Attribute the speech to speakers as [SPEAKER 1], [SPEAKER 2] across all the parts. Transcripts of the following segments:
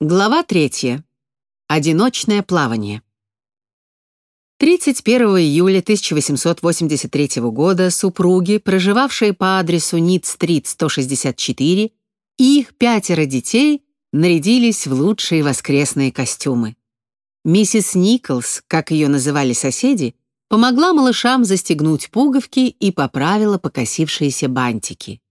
[SPEAKER 1] Глава третья. Одиночное плавание. 31 июля 1883 года супруги, проживавшие по адресу Нит-стрит 164, и их пятеро детей нарядились в лучшие воскресные костюмы. Миссис Николс, как ее называли соседи, помогла малышам застегнуть пуговки и поправила покосившиеся бантики.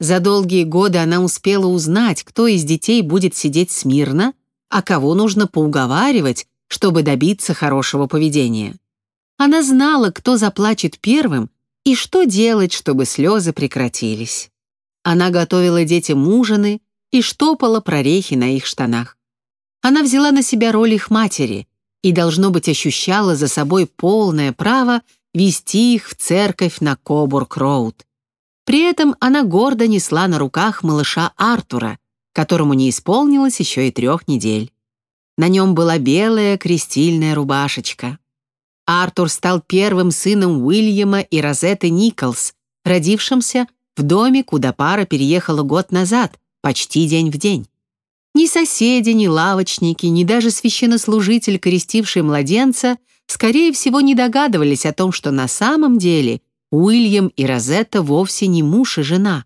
[SPEAKER 1] За долгие годы она успела узнать, кто из детей будет сидеть смирно, а кого нужно поуговаривать, чтобы добиться хорошего поведения. Она знала, кто заплачет первым и что делать, чтобы слезы прекратились. Она готовила детям ужины и штопала прорехи на их штанах. Она взяла на себя роль их матери и, должно быть, ощущала за собой полное право вести их в церковь на Кобург-Роуд. При этом она гордо несла на руках малыша Артура, которому не исполнилось еще и трех недель. На нем была белая крестильная рубашечка. Артур стал первым сыном Уильяма и Розетты Николс, родившимся в доме, куда пара переехала год назад, почти день в день. Ни соседи, ни лавочники, ни даже священнослужитель, крестивший младенца, скорее всего, не догадывались о том, что на самом деле Уильям и Розетта вовсе не муж и жена.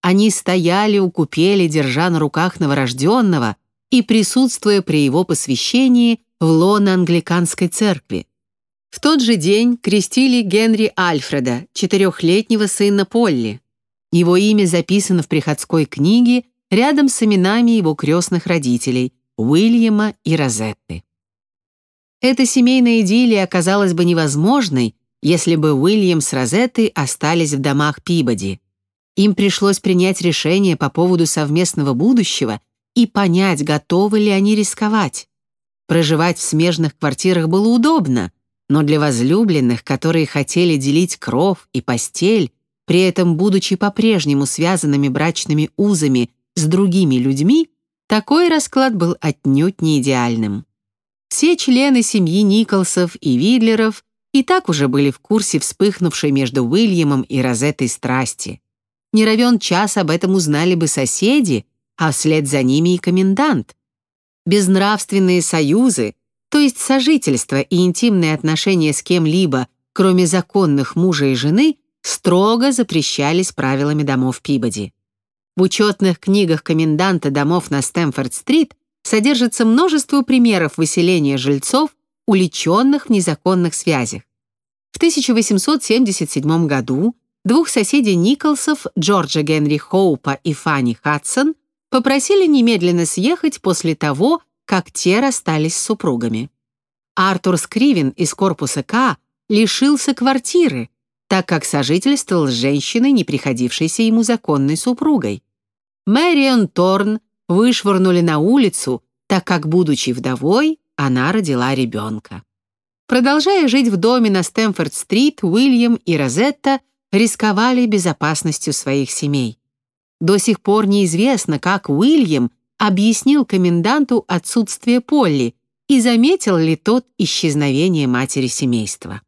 [SPEAKER 1] Они стояли у купели, держа на руках новорожденного и присутствуя при его посвящении в лоно англиканской церкви. В тот же день крестили Генри Альфреда, четырехлетнего сына Полли. Его имя записано в приходской книге рядом с именами его крестных родителей Уильяма и Розетты. Эта семейная идиллия оказалась бы невозможной, если бы Уильям с Розеттой остались в домах Пибоди. Им пришлось принять решение по поводу совместного будущего и понять, готовы ли они рисковать. Проживать в смежных квартирах было удобно, но для возлюбленных, которые хотели делить кров и постель, при этом будучи по-прежнему связанными брачными узами с другими людьми, такой расклад был отнюдь не идеальным. Все члены семьи Николсов и Видлеров и так уже были в курсе вспыхнувшей между Уильямом и Розеттой страсти. Не равен час об этом узнали бы соседи, а вслед за ними и комендант. Безнравственные союзы, то есть сожительство и интимные отношения с кем-либо, кроме законных мужа и жены, строго запрещались правилами домов Пибоди. В учетных книгах коменданта домов на Стэмфорд-стрит содержится множество примеров выселения жильцов уличенных в незаконных связях. В 1877 году двух соседей Николсов, Джорджа Генри Хоупа и Фанни Хадсон, попросили немедленно съехать после того, как те расстались с супругами. Артур Скривен из корпуса К лишился квартиры, так как сожительствовал с женщиной, не приходившейся ему законной супругой. Мэрион Торн вышвырнули на улицу, так как, будучи вдовой, она родила ребенка. Продолжая жить в доме на Стэмфорд-стрит, Уильям и Розетта рисковали безопасностью своих семей. До сих пор неизвестно, как Уильям объяснил коменданту отсутствие Полли и заметил ли тот исчезновение матери семейства.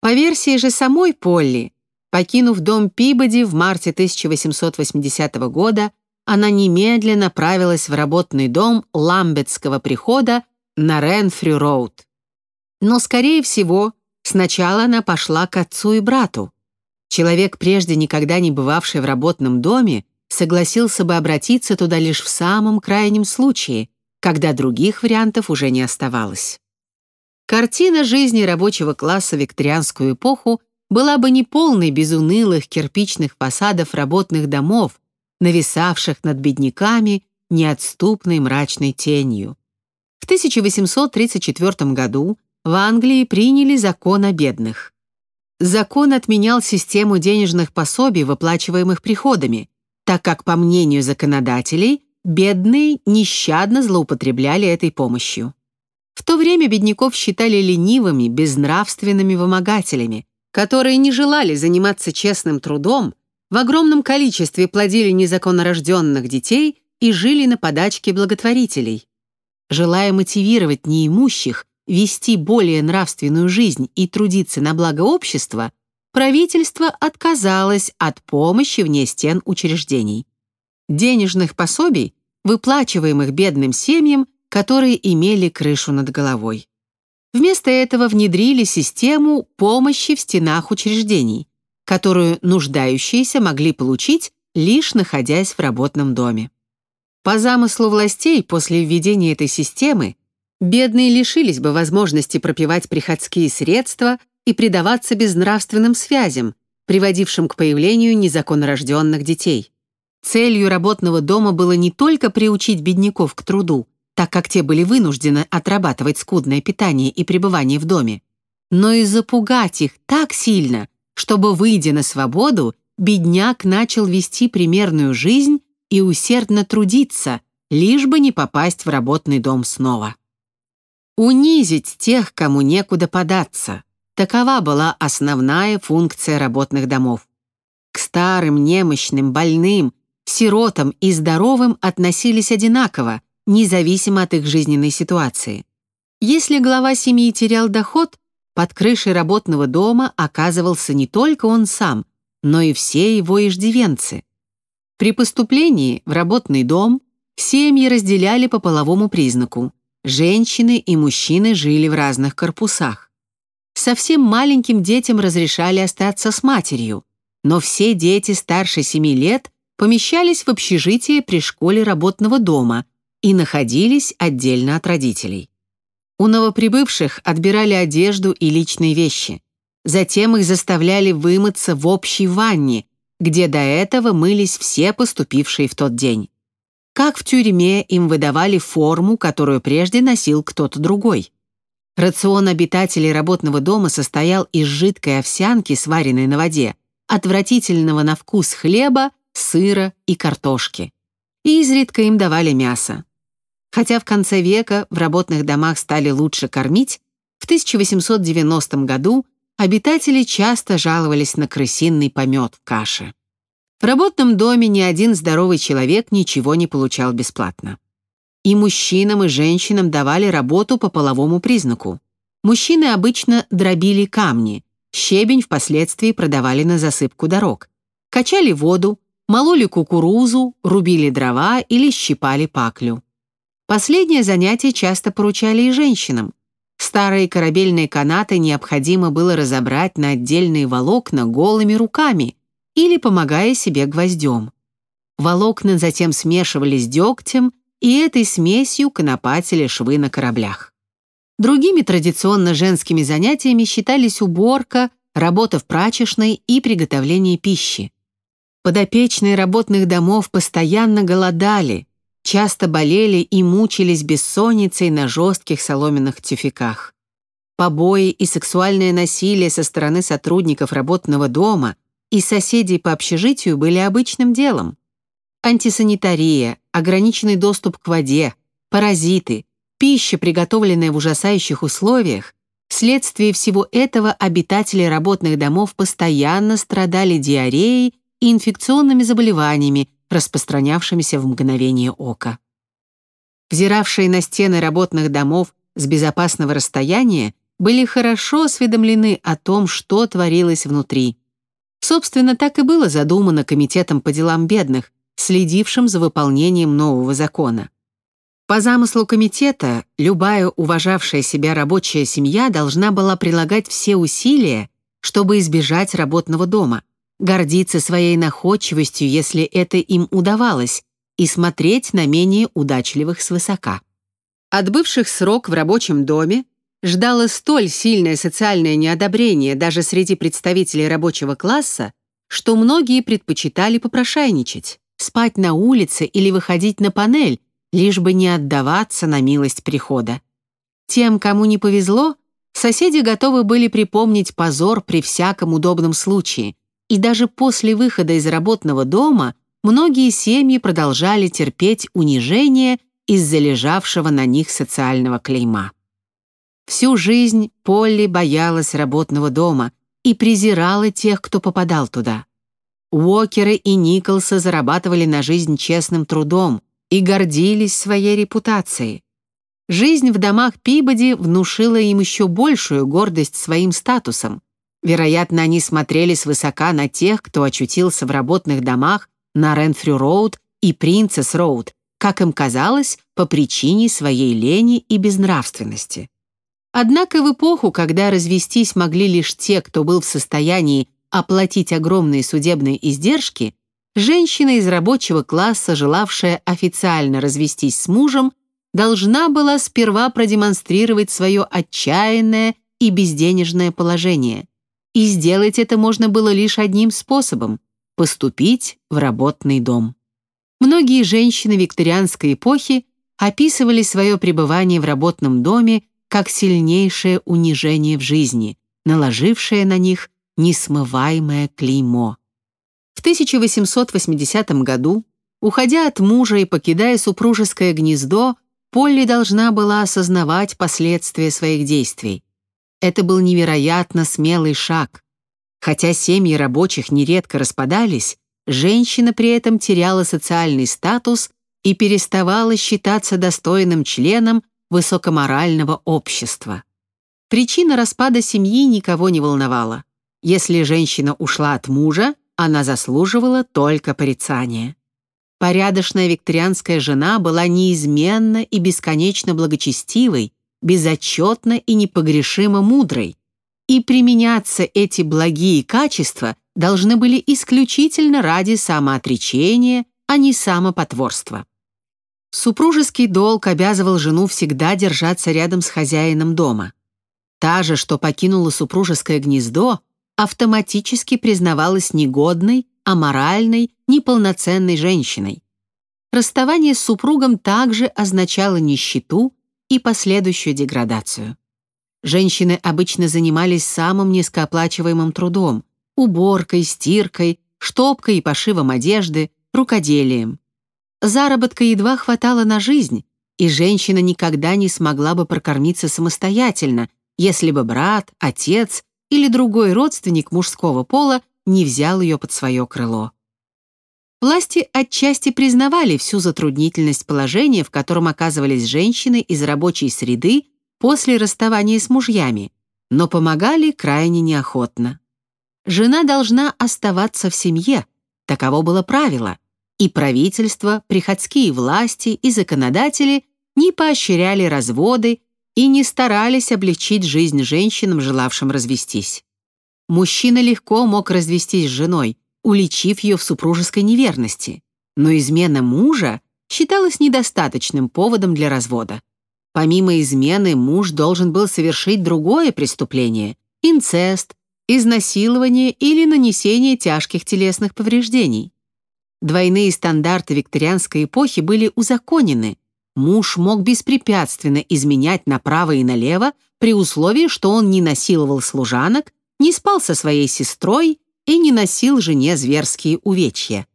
[SPEAKER 1] По версии же самой Полли, покинув дом Пибоди в марте 1880 года, она немедленно направилась в работный дом Ламбетского прихода на Ренфрю-Роуд. Но, скорее всего, сначала она пошла к отцу и брату. Человек, прежде никогда не бывавший в работном доме, согласился бы обратиться туда лишь в самом крайнем случае, когда других вариантов уже не оставалось. Картина жизни рабочего класса в викторианскую эпоху была бы неполной без унылых кирпичных фасадов работных домов, нависавших над бедняками неотступной мрачной тенью. В 1834 году в Англии приняли закон о бедных. Закон отменял систему денежных пособий, выплачиваемых приходами, так как, по мнению законодателей, бедные нещадно злоупотребляли этой помощью. В то время бедняков считали ленивыми, безнравственными вымогателями, которые не желали заниматься честным трудом, в огромном количестве плодили незаконнорожденных детей и жили на подачке благотворителей. Желая мотивировать неимущих вести более нравственную жизнь и трудиться на благо общества, правительство отказалось от помощи вне стен учреждений. Денежных пособий выплачиваемых бедным семьям, которые имели крышу над головой. Вместо этого внедрили систему помощи в стенах учреждений, которую нуждающиеся могли получить, лишь находясь в работном доме. По замыслу властей, после введения этой системы, бедные лишились бы возможности пропивать приходские средства и предаваться безнравственным связям, приводившим к появлению незаконнорожденных детей. Целью работного дома было не только приучить бедняков к труду, так как те были вынуждены отрабатывать скудное питание и пребывание в доме, но и запугать их так сильно, чтобы, выйдя на свободу, бедняк начал вести примерную жизнь и усердно трудиться, лишь бы не попасть в работный дом снова. Унизить тех, кому некуда податься. Такова была основная функция работных домов. К старым, немощным, больным, сиротам и здоровым относились одинаково, независимо от их жизненной ситуации. Если глава семьи терял доход, под крышей работного дома оказывался не только он сам, но и все его иждивенцы. При поступлении в работный дом семьи разделяли по половому признаку. Женщины и мужчины жили в разных корпусах. Совсем маленьким детям разрешали остаться с матерью, но все дети старше 7 лет помещались в общежитие при школе работного дома и находились отдельно от родителей. У новоприбывших отбирали одежду и личные вещи. Затем их заставляли вымыться в общей ванне, где до этого мылись все поступившие в тот день. Как в тюрьме им выдавали форму, которую прежде носил кто-то другой. Рацион обитателей работного дома состоял из жидкой овсянки, сваренной на воде, отвратительного на вкус хлеба, сыра и картошки. И изредка им давали мясо. Хотя в конце века в работных домах стали лучше кормить, в 1890 году обитатели часто жаловались на крысиный помет в каше. В работном доме ни один здоровый человек ничего не получал бесплатно. И мужчинам, и женщинам давали работу по половому признаку. Мужчины обычно дробили камни, щебень впоследствии продавали на засыпку дорог, качали воду, мололи кукурузу, рубили дрова или щипали паклю. Последнее занятие часто поручали и женщинам. Старые корабельные канаты необходимо было разобрать на отдельные волокна голыми руками или помогая себе гвоздем. Волокна затем смешивались дегтем, и этой смесью конопатили швы на кораблях. Другими традиционно женскими занятиями считались уборка, работа в прачечной и приготовление пищи. Подопечные работных домов постоянно голодали, часто болели и мучились бессонницей на жестких соломенных тюфяках. Побои и сексуальное насилие со стороны сотрудников работного дома и соседей по общежитию были обычным делом. Антисанитария, ограниченный доступ к воде, паразиты, пища, приготовленная в ужасающих условиях, вследствие всего этого обитатели работных домов постоянно страдали диареей и инфекционными заболеваниями, распространявшимися в мгновение ока. Взиравшие на стены работных домов с безопасного расстояния были хорошо осведомлены о том, что творилось внутри. Собственно, так и было задумано Комитетом по делам бедных, следившим за выполнением нового закона. По замыслу комитета, любая уважавшая себя рабочая семья должна была прилагать все усилия, чтобы избежать работного дома – гордиться своей находчивостью, если это им удавалось, и смотреть на менее удачливых свысока. Отбывших срок в рабочем доме ждало столь сильное социальное неодобрение даже среди представителей рабочего класса, что многие предпочитали попрошайничать, спать на улице или выходить на панель, лишь бы не отдаваться на милость прихода. Тем, кому не повезло, соседи готовы были припомнить позор при всяком удобном случае, и даже после выхода из работного дома многие семьи продолжали терпеть унижение из-за лежавшего на них социального клейма. Всю жизнь Полли боялась работного дома и презирала тех, кто попадал туда. Уокеры и Николса зарабатывали на жизнь честным трудом и гордились своей репутацией. Жизнь в домах Пибоди внушила им еще большую гордость своим статусом, Вероятно, они смотрели свысока на тех, кто очутился в работных домах на Ренфрю-Роуд и Принцесс-Роуд, как им казалось, по причине своей лени и безнравственности. Однако в эпоху, когда развестись могли лишь те, кто был в состоянии оплатить огромные судебные издержки, женщина из рабочего класса, желавшая официально развестись с мужем, должна была сперва продемонстрировать свое отчаянное и безденежное положение. И сделать это можно было лишь одним способом – поступить в работный дом. Многие женщины викторианской эпохи описывали свое пребывание в работном доме как сильнейшее унижение в жизни, наложившее на них несмываемое клеймо. В 1880 году, уходя от мужа и покидая супружеское гнездо, Полли должна была осознавать последствия своих действий. Это был невероятно смелый шаг. Хотя семьи рабочих нередко распадались, женщина при этом теряла социальный статус и переставала считаться достойным членом высокоморального общества. Причина распада семьи никого не волновала. Если женщина ушла от мужа, она заслуживала только порицания. Порядочная викторианская жена была неизменно и бесконечно благочестивой, безотчетно и непогрешимо мудрой. И применяться эти благие качества должны были исключительно ради самоотречения, а не самопотворства. Супружеский долг обязывал жену всегда держаться рядом с хозяином дома. Та же, что покинула супружеское гнездо, автоматически признавалась негодной, аморальной, неполноценной женщиной. Расставание с супругом также означало нищету и последующую деградацию. Женщины обычно занимались самым низкооплачиваемым трудом – уборкой, стиркой, штопкой и пошивом одежды, рукоделием. Заработка едва хватало на жизнь, и женщина никогда не смогла бы прокормиться самостоятельно, если бы брат, отец или другой родственник мужского пола не взял ее под свое крыло. Власти отчасти признавали всю затруднительность положения, в котором оказывались женщины из рабочей среды после расставания с мужьями, но помогали крайне неохотно. Жена должна оставаться в семье, таково было правило, и правительство, приходские власти и законодатели не поощряли разводы и не старались облегчить жизнь женщинам, желавшим развестись. Мужчина легко мог развестись с женой, уличив ее в супружеской неверности, но измена мужа считалась недостаточным поводом для развода. Помимо измены, муж должен был совершить другое преступление – инцест, изнасилование или нанесение тяжких телесных повреждений. Двойные стандарты викторианской эпохи были узаконены. Муж мог беспрепятственно изменять направо и налево при условии, что он не насиловал служанок, не спал со своей сестрой и не носил жене зверские увечья.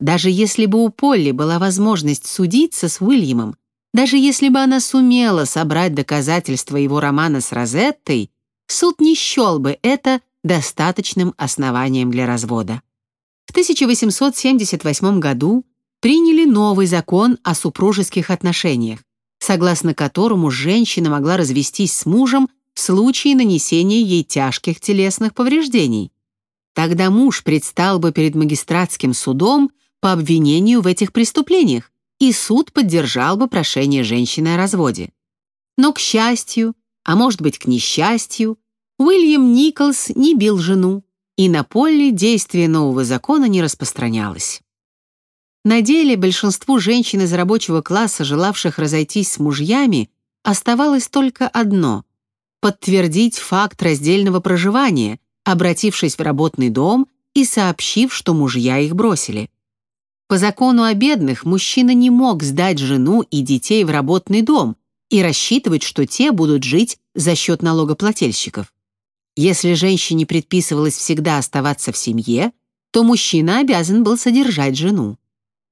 [SPEAKER 1] Даже если бы у Полли была возможность судиться с Уильямом, даже если бы она сумела собрать доказательства его романа с Розеттой, суд не счел бы это достаточным основанием для развода. В 1878 году приняли новый закон о супружеских отношениях, согласно которому женщина могла развестись с мужем в случае нанесения ей тяжких телесных повреждений. Тогда муж предстал бы перед магистратским судом по обвинению в этих преступлениях, и суд поддержал бы прошение женщины о разводе. Но, к счастью, а может быть, к несчастью, Уильям Николс не бил жену, и на Полли действие нового закона не распространялось. На деле большинству женщин из рабочего класса, желавших разойтись с мужьями, оставалось только одно — подтвердить факт раздельного проживания, обратившись в работный дом и сообщив, что мужья их бросили. По закону о бедных мужчина не мог сдать жену и детей в работный дом и рассчитывать, что те будут жить за счет налогоплательщиков. Если женщине предписывалось всегда оставаться в семье, то мужчина обязан был содержать жену.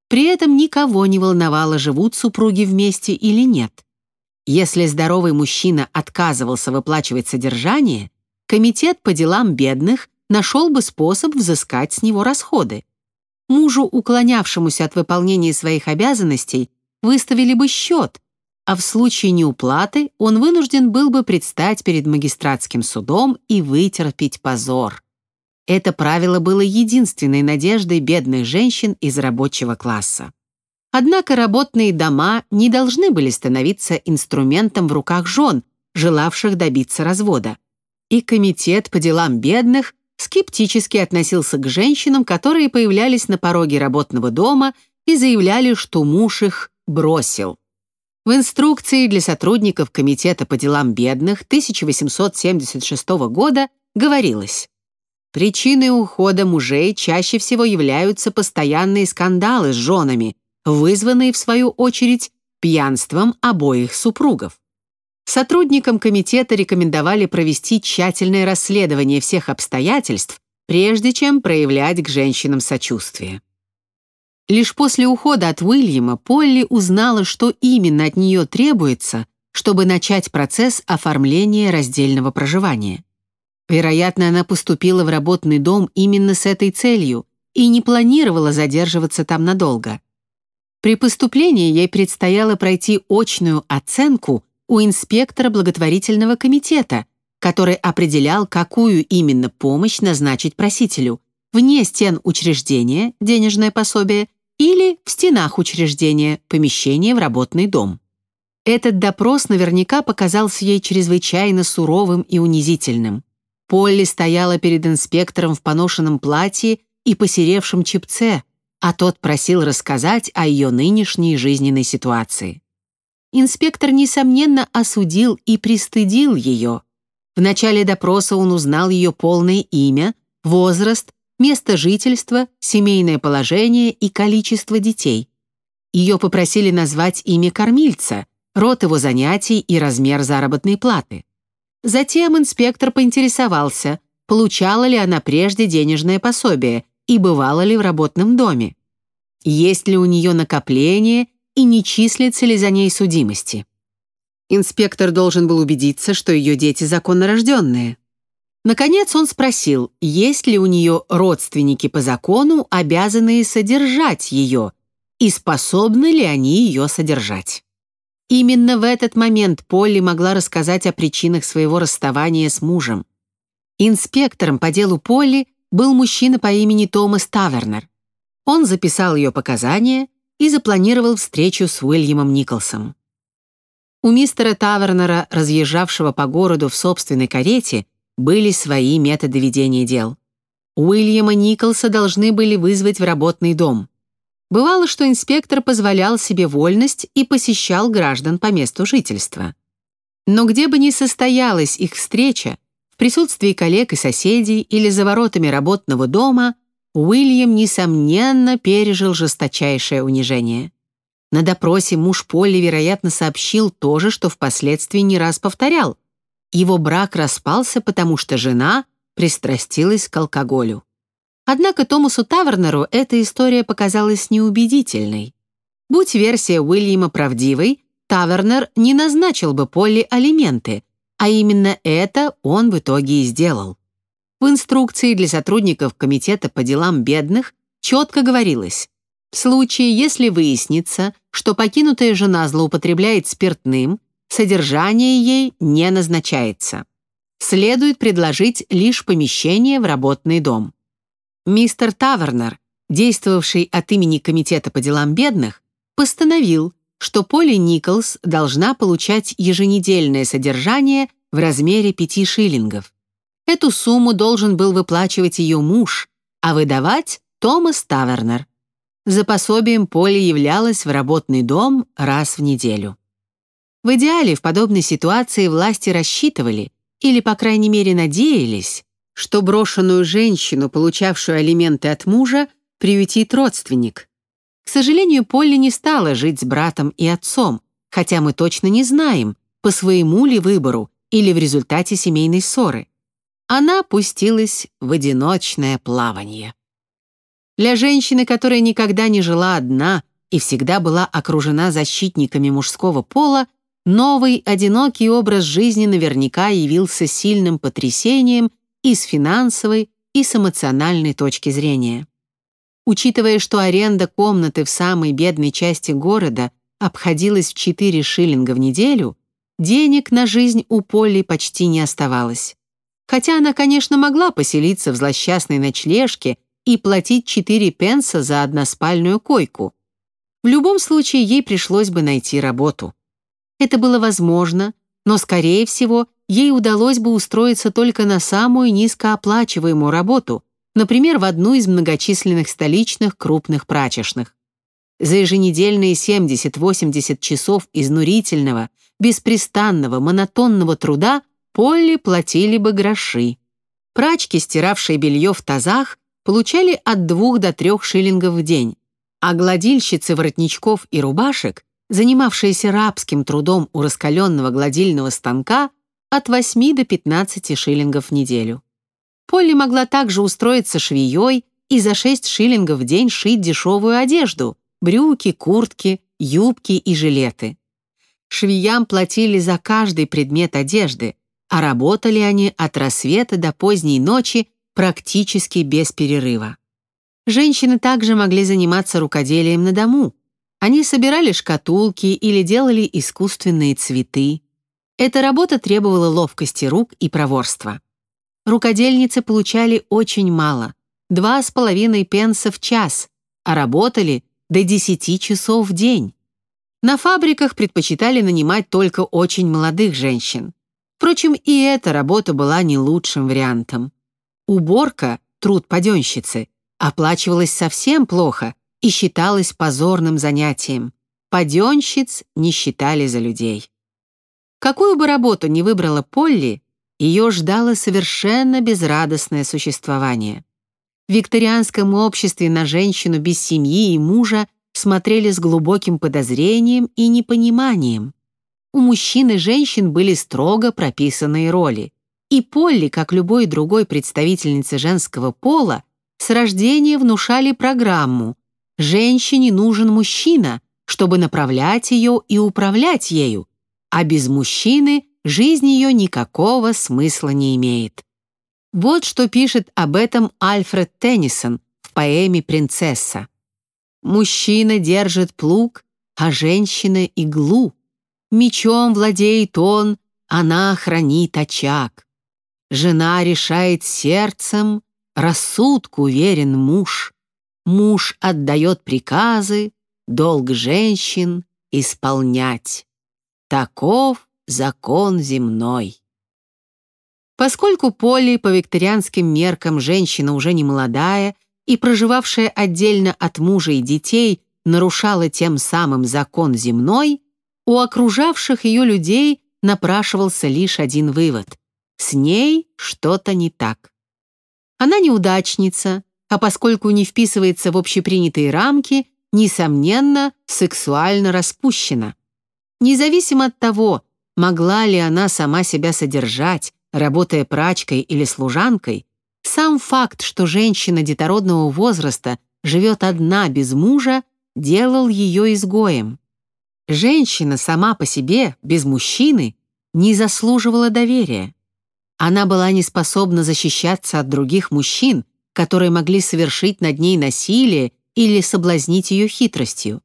[SPEAKER 1] При этом никого не волновало, живут супруги вместе или нет. Если здоровый мужчина отказывался выплачивать содержание, комитет по делам бедных нашел бы способ взыскать с него расходы. Мужу, уклонявшемуся от выполнения своих обязанностей, выставили бы счет, а в случае неуплаты он вынужден был бы предстать перед магистратским судом и вытерпеть позор. Это правило было единственной надеждой бедных женщин из рабочего класса. Однако работные дома не должны были становиться инструментом в руках жен, желавших добиться развода. И комитет по делам бедных скептически относился к женщинам, которые появлялись на пороге работного дома и заявляли, что муж их бросил. В инструкции для сотрудников Комитета по делам бедных 1876 года говорилось Причиной ухода мужей чаще всего являются постоянные скандалы с женами, вызванные, в свою очередь, пьянством обоих супругов. Сотрудникам комитета рекомендовали провести тщательное расследование всех обстоятельств, прежде чем проявлять к женщинам сочувствие. Лишь после ухода от Уильяма Полли узнала, что именно от нее требуется, чтобы начать процесс оформления раздельного проживания. Вероятно, она поступила в работный дом именно с этой целью и не планировала задерживаться там надолго. При поступлении ей предстояло пройти очную оценку у инспектора благотворительного комитета, который определял, какую именно помощь назначить просителю – вне стен учреждения, денежное пособие, или в стенах учреждения, помещение в работный дом. Этот допрос наверняка показался ей чрезвычайно суровым и унизительным. Полли стояла перед инспектором в поношенном платье и посеревшем чепце, а тот просил рассказать о ее нынешней жизненной ситуации. Инспектор, несомненно, осудил и пристыдил ее. В начале допроса он узнал ее полное имя, возраст, место жительства, семейное положение и количество детей. Ее попросили назвать имя кормильца, род его занятий и размер заработной платы. Затем инспектор поинтересовался, получала ли она прежде денежное пособие и бывала ли в работном доме. Есть ли у нее накопление и не числится ли за ней судимости. Инспектор должен был убедиться, что ее дети законнорожденные. Наконец он спросил, есть ли у нее родственники по закону, обязанные содержать ее, и способны ли они ее содержать. Именно в этот момент Полли могла рассказать о причинах своего расставания с мужем. Инспектором по делу Полли был мужчина по имени Томас Тавернер. Он записал ее показания и запланировал встречу с Уильямом Николсом. У мистера Тавернера, разъезжавшего по городу в собственной карете, были свои методы ведения дел. Уильяма Николса должны были вызвать в работный дом. Бывало, что инспектор позволял себе вольность и посещал граждан по месту жительства. Но где бы ни состоялась их встреча, в присутствии коллег и соседей или за воротами работного дома, Уильям, несомненно, пережил жесточайшее унижение. На допросе муж Полли, вероятно, сообщил то же, что впоследствии не раз повторял. Его брак распался, потому что жена пристрастилась к алкоголю. Однако Томасу Тавернеру эта история показалась неубедительной. Будь версия Уильяма правдивой, Тавернер не назначил бы Полли алименты, а именно это он в итоге и сделал. В инструкции для сотрудников Комитета по делам бедных четко говорилось, в случае, если выяснится, что покинутая жена злоупотребляет спиртным, содержание ей не назначается. Следует предложить лишь помещение в работный дом. Мистер Тавернер, действовавший от имени Комитета по делам бедных, постановил, что Поли Николс должна получать еженедельное содержание в размере пяти шиллингов. Эту сумму должен был выплачивать ее муж, а выдавать Томас Тавернер. За пособием Поли являлась в работный дом раз в неделю. В идеале в подобной ситуации власти рассчитывали, или, по крайней мере, надеялись, что брошенную женщину, получавшую алименты от мужа, приютит родственник. К сожалению, Полли не стала жить с братом и отцом, хотя мы точно не знаем, по своему ли выбору или в результате семейной ссоры. Она пустилась в одиночное плавание. Для женщины, которая никогда не жила одна и всегда была окружена защитниками мужского пола, новый одинокий образ жизни наверняка явился сильным потрясением и с финансовой, и с эмоциональной точки зрения. Учитывая, что аренда комнаты в самой бедной части города обходилась в 4 шиллинга в неделю, денег на жизнь у Полли почти не оставалось. Хотя она, конечно, могла поселиться в злосчастной ночлежке и платить 4 пенса за односпальную койку. В любом случае ей пришлось бы найти работу. Это было возможно, но, скорее всего, ей удалось бы устроиться только на самую низкооплачиваемую работу, например, в одну из многочисленных столичных крупных прачечных. За еженедельные 70-80 часов изнурительного, беспрестанного, монотонного труда Полли платили бы гроши. Прачки, стиравшие белье в тазах, получали от 2 до 3 шиллингов в день, а гладильщицы воротничков и рубашек, занимавшиеся рабским трудом у раскаленного гладильного станка, от 8 до 15 шиллингов в неделю. Полли могла также устроиться швеей и за 6 шиллингов в день шить дешевую одежду, брюки, куртки, юбки и жилеты. Швеям платили за каждый предмет одежды, а работали они от рассвета до поздней ночи практически без перерыва. Женщины также могли заниматься рукоделием на дому. Они собирали шкатулки или делали искусственные цветы. Эта работа требовала ловкости рук и проворства. Рукодельницы получали очень мало – два с половиной пенса в час, а работали до 10 часов в день. На фабриках предпочитали нанимать только очень молодых женщин. Впрочем, и эта работа была не лучшим вариантом. Уборка, труд паденщицы, оплачивалась совсем плохо и считалась позорным занятием. Паденщиц не считали за людей. Какую бы работу ни выбрала Полли, ее ждало совершенно безрадостное существование. В викторианском обществе на женщину без семьи и мужа смотрели с глубоким подозрением и непониманием. У мужчин и женщин были строго прописанные роли. И Полли, как любой другой представительнице женского пола, с рождения внушали программу «Женщине нужен мужчина, чтобы направлять ее и управлять ею, а без мужчины жизнь ее никакого смысла не имеет». Вот что пишет об этом Альфред Теннисон в поэме «Принцесса». «Мужчина держит плуг, а женщина — иглу. Мечом владеет он, она хранит очаг. Жена решает сердцем, Рассудку верен муж, муж отдает приказы, долг женщин исполнять. Таков закон земной. Поскольку Полли по викторианским меркам женщина уже не молодая и проживавшая отдельно от мужа и детей нарушала тем самым закон земной, у окружавших ее людей напрашивался лишь один вывод — с ней что-то не так. Она неудачница, а поскольку не вписывается в общепринятые рамки, несомненно, сексуально распущена. Независимо от того, могла ли она сама себя содержать, работая прачкой или служанкой, сам факт, что женщина детородного возраста живет одна без мужа, делал ее изгоем. Женщина сама по себе, без мужчины, не заслуживала доверия. Она была не способна защищаться от других мужчин, которые могли совершить над ней насилие или соблазнить ее хитростью.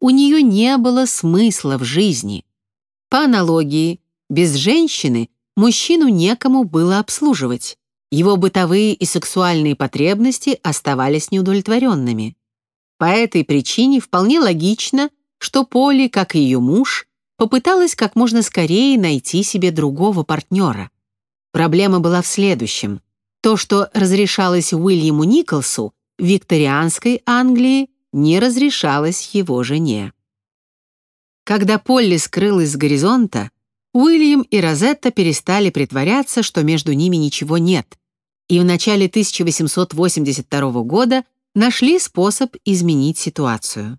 [SPEAKER 1] У нее не было смысла в жизни. По аналогии, без женщины мужчину некому было обслуживать. Его бытовые и сексуальные потребности оставались неудовлетворенными. По этой причине вполне логично, что Поли, как и ее муж, попыталась как можно скорее найти себе другого партнера. Проблема была в следующем. То, что разрешалось Уильяму Николсу, в викторианской Англии не разрешалось его жене. Когда Полли скрылась с горизонта, Уильям и Розетта перестали притворяться, что между ними ничего нет, и в начале 1882 года нашли способ изменить ситуацию.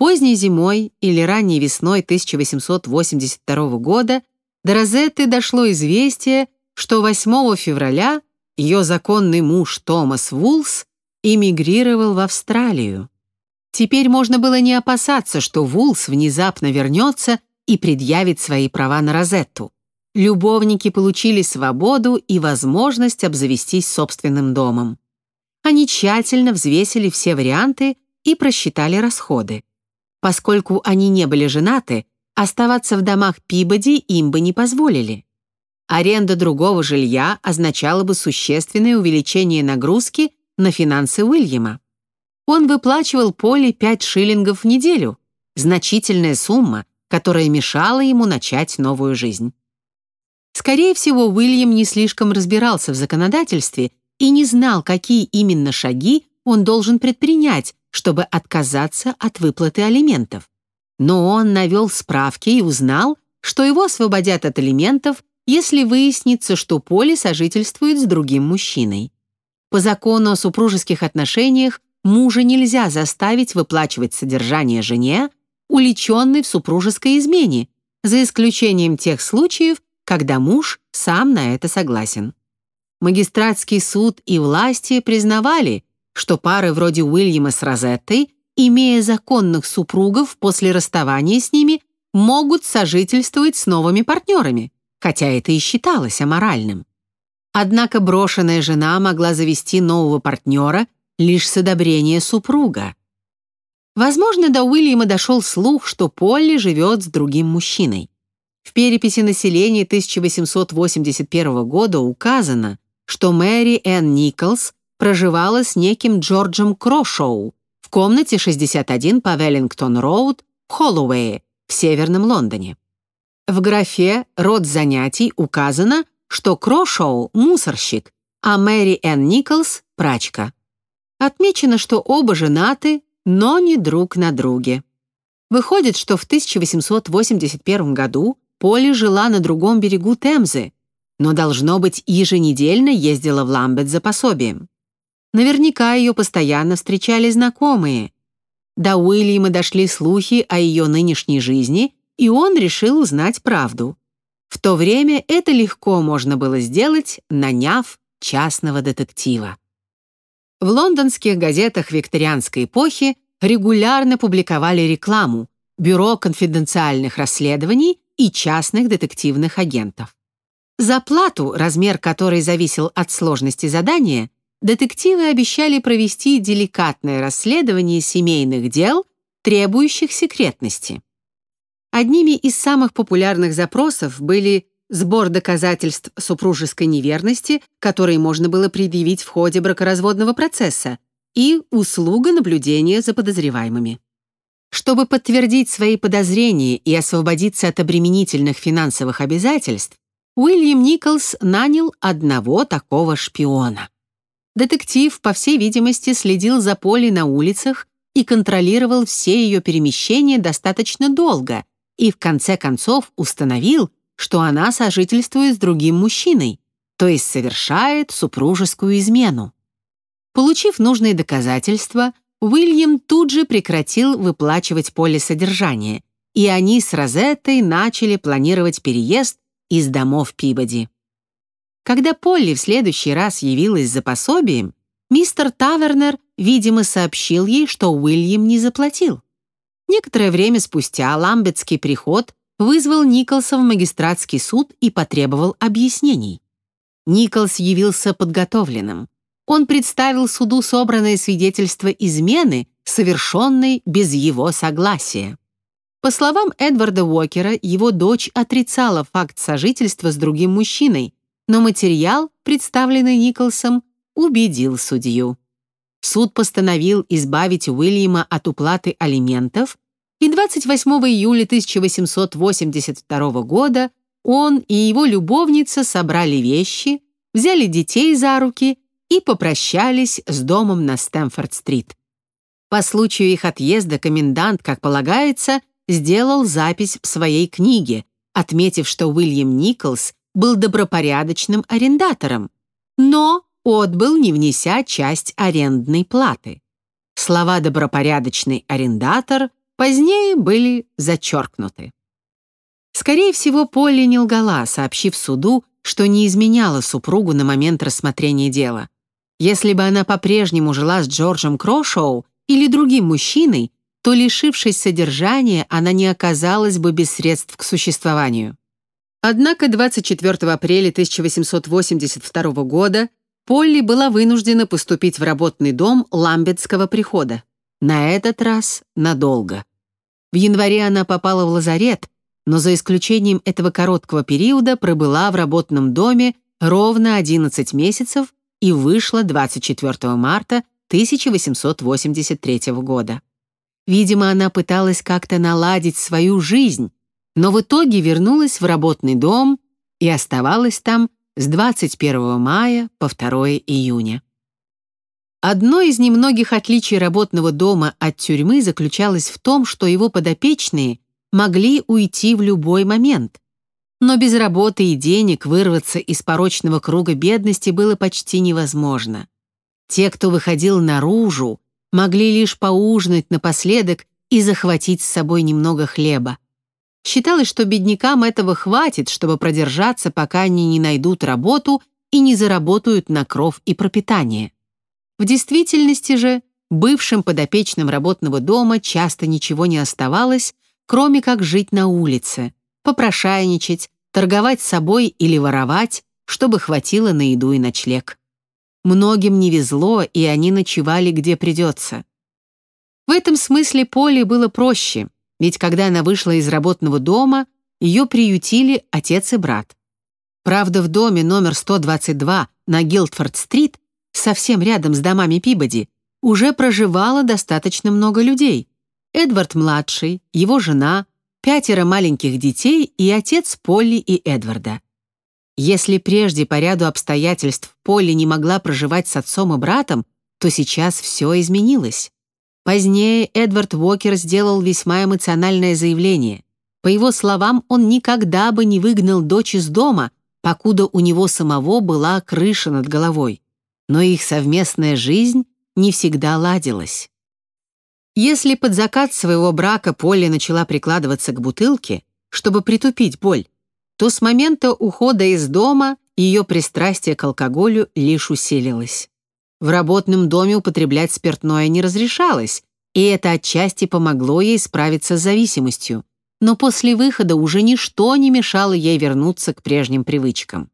[SPEAKER 1] Поздней зимой или ранней весной 1882 года до Розетты дошло известие, что 8 февраля ее законный муж Томас Вулс эмигрировал в Австралию. Теперь можно было не опасаться, что Вулс внезапно вернется и предъявит свои права на Розетту. Любовники получили свободу и возможность обзавестись собственным домом. Они тщательно взвесили все варианты и просчитали расходы. Поскольку они не были женаты, оставаться в домах Пибоди им бы не позволили. Аренда другого жилья означала бы существенное увеличение нагрузки на финансы Уильяма. он выплачивал Полли 5 шиллингов в неделю, значительная сумма, которая мешала ему начать новую жизнь. Скорее всего, Уильям не слишком разбирался в законодательстве и не знал, какие именно шаги он должен предпринять, чтобы отказаться от выплаты алиментов. Но он навел справки и узнал, что его освободят от алиментов, если выяснится, что Поли сожительствует с другим мужчиной. По закону о супружеских отношениях мужа нельзя заставить выплачивать содержание жене, уличенной в супружеской измене, за исключением тех случаев, когда муж сам на это согласен. Магистратский суд и власти признавали, что пары вроде Уильяма с Розеттой, имея законных супругов после расставания с ними, могут сожительствовать с новыми партнерами, хотя это и считалось аморальным. Однако брошенная жена могла завести нового партнера лишь с одобрения супруга. Возможно, до Уильяма дошел слух, что Полли живет с другим мужчиной. В переписи населения 1881 года указано, что Мэри Энн Николс проживала с неким Джорджем Крошоу в комнате 61 по Веллингтон-Роуд в Холлоуэе в Северном Лондоне. В графе «Род занятий» указано, что Крошоу – мусорщик, а Мэри Энн Николс – прачка. Отмечено, что оба женаты, но не друг на друге. Выходит, что в 1881 году Поли жила на другом берегу Темзы, но, должно быть, еженедельно ездила в Ламбет за пособием. Наверняка ее постоянно встречали знакомые. До Уильяма дошли слухи о ее нынешней жизни, и он решил узнать правду. В то время это легко можно было сделать, наняв частного детектива. В лондонских газетах викторианской эпохи регулярно публиковали рекламу «Бюро конфиденциальных расследований» и частных детективных агентов. За плату, размер которой зависел от сложности задания, детективы обещали провести деликатное расследование семейных дел, требующих секретности. Одними из самых популярных запросов были сбор доказательств супружеской неверности, которые можно было предъявить в ходе бракоразводного процесса, и услуга наблюдения за подозреваемыми. Чтобы подтвердить свои подозрения и освободиться от обременительных финансовых обязательств, Уильям Николс нанял одного такого шпиона. Детектив, по всей видимости, следил за Полей на улицах и контролировал все ее перемещения достаточно долго и в конце концов установил, что она сожительствует с другим мужчиной, то есть совершает супружескую измену. Получив нужные доказательства, Уильям тут же прекратил выплачивать поле содержания, и они с Розеттой начали планировать переезд из домов Пибоди. Когда Полли в следующий раз явилась за пособием, мистер Тавернер, видимо, сообщил ей, что Уильям не заплатил. Некоторое время спустя ламбетский приход вызвал Николса в магистратский суд и потребовал объяснений. Николс явился подготовленным. Он представил суду собранное свидетельство измены, совершенной без его согласия. По словам Эдварда Уокера, его дочь отрицала факт сожительства с другим мужчиной, но материал, представленный Николсом, убедил судью. Суд постановил избавить Уильяма от уплаты алиментов, и 28 июля 1882 года он и его любовница собрали вещи, взяли детей за руки и попрощались с домом на Стэмфорд-стрит. По случаю их отъезда комендант, как полагается, сделал запись в своей книге, отметив, что Уильям Николс был добропорядочным арендатором, но отбыл, не внеся часть арендной платы. Слова «добропорядочный арендатор» позднее были зачеркнуты. Скорее всего, Полли не лгала, сообщив суду, что не изменяла супругу на момент рассмотрения дела. Если бы она по-прежнему жила с Джорджем Крошоу или другим мужчиной, то, лишившись содержания, она не оказалась бы без средств к существованию. Однако 24 апреля 1882 года Полли была вынуждена поступить в работный дом Ламбетского прихода. На этот раз надолго. В январе она попала в лазарет, но за исключением этого короткого периода пробыла в работном доме ровно 11 месяцев и вышла 24 марта 1883 года. Видимо, она пыталась как-то наладить свою жизнь, но в итоге вернулась в работный дом и оставалась там с 21 мая по 2 июня. Одно из немногих отличий работного дома от тюрьмы заключалось в том, что его подопечные могли уйти в любой момент. Но без работы и денег вырваться из порочного круга бедности было почти невозможно. Те, кто выходил наружу, могли лишь поужинать напоследок и захватить с собой немного хлеба. Считалось, что беднякам этого хватит, чтобы продержаться, пока они не найдут работу и не заработают на кров и пропитание. В действительности же бывшим подопечным работного дома часто ничего не оставалось, кроме как жить на улице, попрошайничать, торговать собой или воровать, чтобы хватило на еду и ночлег. Многим не везло, и они ночевали где придется. В этом смысле Поле было проще, ведь когда она вышла из работного дома, ее приютили отец и брат. Правда, в доме номер 122 на Гилдфорд-стрит совсем рядом с домами Пибоди, уже проживало достаточно много людей. Эдвард-младший, его жена, пятеро маленьких детей и отец Полли и Эдварда. Если прежде по ряду обстоятельств Полли не могла проживать с отцом и братом, то сейчас все изменилось. Позднее Эдвард Уокер сделал весьма эмоциональное заявление. По его словам, он никогда бы не выгнал дочь из дома, покуда у него самого была крыша над головой но их совместная жизнь не всегда ладилась. Если под закат своего брака Полли начала прикладываться к бутылке, чтобы притупить боль, то с момента ухода из дома ее пристрастие к алкоголю лишь усилилось. В работном доме употреблять спиртное не разрешалось, и это отчасти помогло ей справиться с зависимостью, но после выхода уже ничто не мешало ей вернуться к прежним привычкам.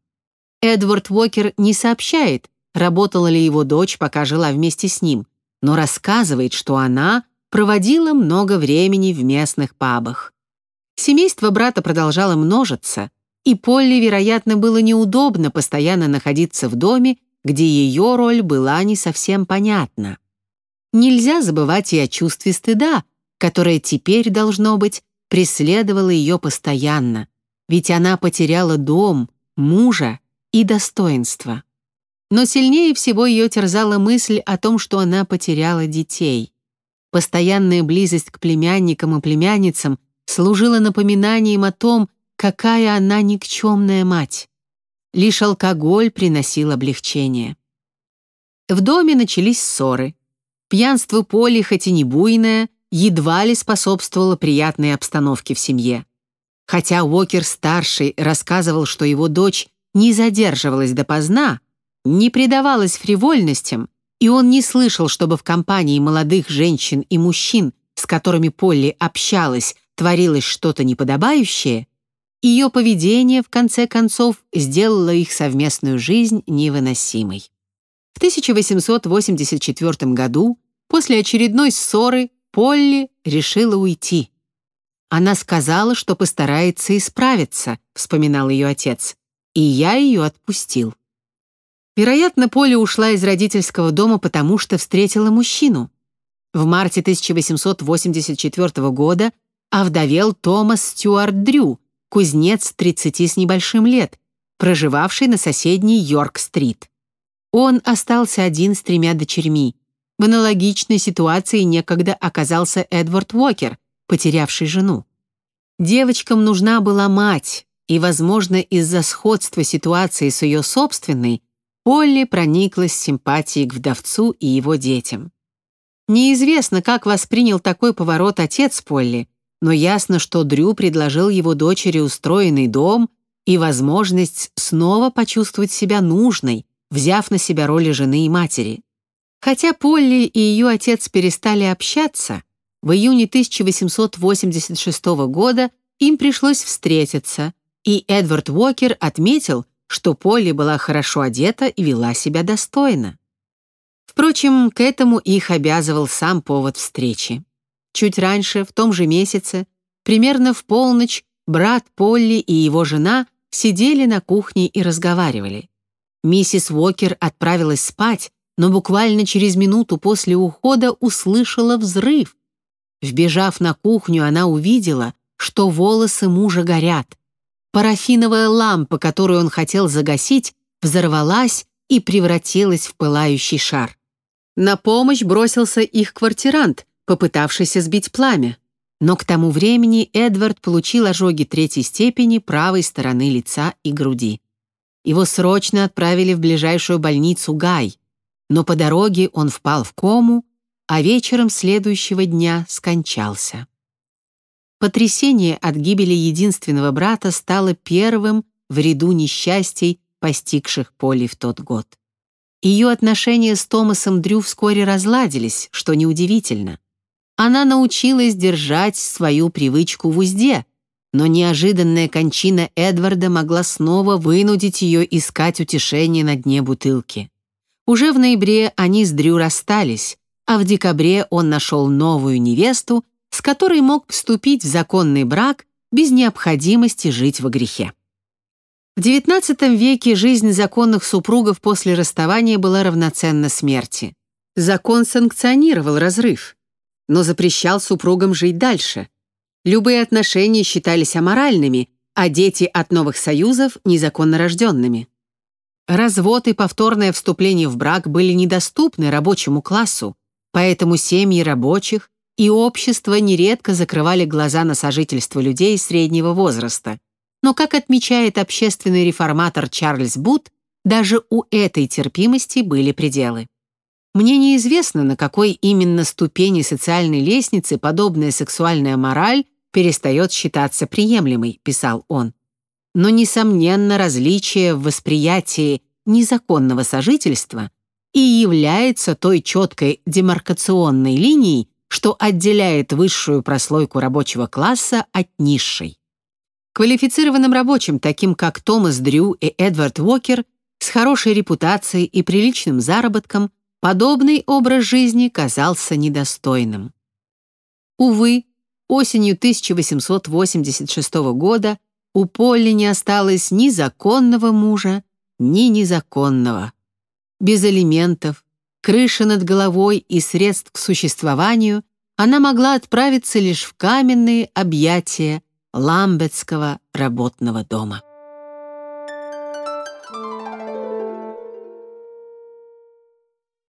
[SPEAKER 1] Эдвард Уокер не сообщает, работала ли его дочь, пока жила вместе с ним, но рассказывает, что она проводила много времени в местных пабах. Семейство брата продолжало множиться, и Полли, вероятно, было неудобно постоянно находиться в доме, где ее роль была не совсем понятна. Нельзя забывать и о чувстве стыда, которое теперь, должно быть, преследовало ее постоянно, ведь она потеряла дом, мужа и достоинство. Но сильнее всего ее терзала мысль о том, что она потеряла детей. Постоянная близость к племянникам и племянницам служила напоминанием о том, какая она никчемная мать. Лишь алкоголь приносил облегчение. В доме начались ссоры. Пьянство Поли, хоть и не буйное, едва ли способствовало приятной обстановке в семье. Хотя Уокер-старший рассказывал, что его дочь не задерживалась допоздна, не предавалась фривольностям, и он не слышал, чтобы в компании молодых женщин и мужчин, с которыми Полли общалась, творилось что-то неподобающее, ее поведение, в конце концов, сделало их совместную жизнь невыносимой. В 1884 году, после очередной ссоры, Полли решила уйти. «Она сказала, что постарается исправиться», — вспоминал ее отец, «и я ее отпустил». Вероятно, Поля ушла из родительского дома, потому что встретила мужчину. В марте 1884 года овдовел Томас Стюарт Дрю, кузнец 30 с небольшим лет, проживавший на соседней Йорк-стрит. Он остался один с тремя дочерьми. В аналогичной ситуации некогда оказался Эдвард Уокер, потерявший жену. Девочкам нужна была мать, и, возможно, из-за сходства ситуации с ее собственной, Полли прониклась симпатией к вдовцу и его детям. Неизвестно, как воспринял такой поворот отец Полли, но ясно, что Дрю предложил его дочери устроенный дом и возможность снова почувствовать себя нужной, взяв на себя роли жены и матери. Хотя Полли и ее отец перестали общаться, в июне 1886 года им пришлось встретиться, и Эдвард Уокер отметил, что Полли была хорошо одета и вела себя достойно. Впрочем, к этому их обязывал сам повод встречи. Чуть раньше, в том же месяце, примерно в полночь, брат Полли и его жена сидели на кухне и разговаривали. Миссис Уокер отправилась спать, но буквально через минуту после ухода услышала взрыв. Вбежав на кухню, она увидела, что волосы мужа горят. Парафиновая лампа, которую он хотел загасить, взорвалась и превратилась в пылающий шар. На помощь бросился их квартирант, попытавшийся сбить пламя. Но к тому времени Эдвард получил ожоги третьей степени правой стороны лица и груди. Его срочно отправили в ближайшую больницу Гай, но по дороге он впал в кому, а вечером следующего дня скончался. Потрясение от гибели единственного брата стало первым в ряду несчастий, постигших Полли в тот год. Ее отношения с Томасом Дрю вскоре разладились, что неудивительно. Она научилась держать свою привычку в узде, но неожиданная кончина Эдварда могла снова вынудить ее искать утешение на дне бутылки. Уже в ноябре они с Дрю расстались, а в декабре он нашел новую невесту, с которой мог вступить в законный брак без необходимости жить во грехе. В XIX веке жизнь законных супругов после расставания была равноценна смерти. Закон санкционировал разрыв но запрещал супругам жить дальше. Любые отношения считались аморальными, а дети от новых союзов – незаконно рожденными. Развод и повторное вступление в брак были недоступны рабочему классу, поэтому семьи рабочих и общество нередко закрывали глаза на сожительство людей среднего возраста. Но, как отмечает общественный реформатор Чарльз Бут, даже у этой терпимости были пределы. Мне неизвестно, на какой именно ступени социальной лестницы подобная сексуальная мораль перестает считаться приемлемой, писал он. Но, несомненно, различие в восприятии незаконного сожительства и является той четкой демаркационной линией, что отделяет высшую прослойку рабочего класса от низшей. Квалифицированным рабочим, таким как Томас Дрю и Эдвард Уокер, с хорошей репутацией и приличным заработком, Подобный образ жизни казался недостойным. Увы, осенью 1886 года у Полли не осталось ни законного мужа, ни незаконного. Без элементов, крыши над головой и средств к существованию она могла отправиться лишь в каменные объятия Ламбетского работного дома.